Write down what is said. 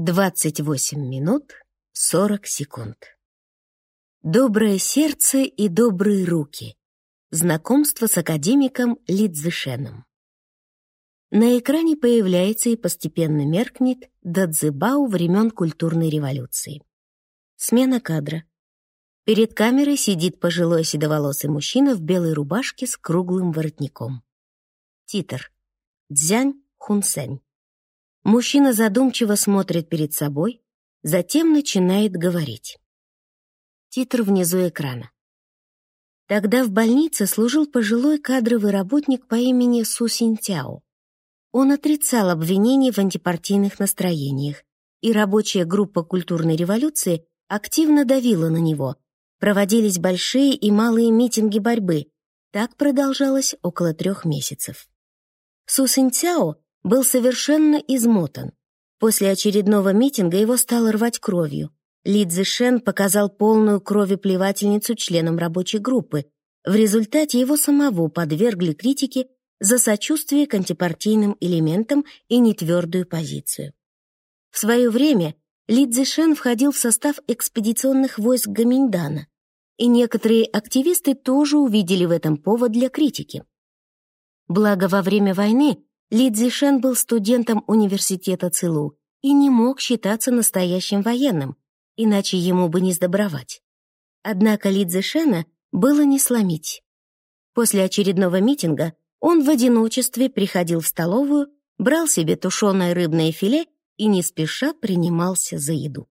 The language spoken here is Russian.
28 минут 40 секунд. Доброе сердце и добрые руки. Знакомство с академиком Лидзышеном. На экране появляется и постепенно меркнет Дадзебау времен культурной революции. Смена кадра. Перед камерой сидит пожилой седоволосый мужчина в белой рубашке с круглым воротником. Титр. Дзянь Хунсень. Мужчина задумчиво смотрит перед собой, затем начинает говорить. Титр внизу экрана. Тогда в больнице служил пожилой кадровый работник по имени Су Синтяо. Он отрицал обвинения в антипартийных настроениях, и рабочая группа культурной революции активно давила на него. Проводились большие и малые митинги борьбы. Так продолжалось около трех месяцев. Су Синтяо был совершенно измотан. После очередного митинга его стало рвать кровью. Ли Цзишен показал полную кровеплевательницу членам рабочей группы. В результате его самого подвергли критике за сочувствие к антипартийным элементам и нетвердую позицию. В свое время Ли Цзишен входил в состав экспедиционных войск Гаминьдана, и некоторые активисты тоже увидели в этом повод для критики. Благо, во время войны ли Цзишен был студентом университета Цилу и не мог считаться настоящим военным, иначе ему бы не сдобровать. Однако Ли Цзишена было не сломить. После очередного митинга он в одиночестве приходил в столовую, брал себе тушеное рыбное филе и не спеша принимался за еду.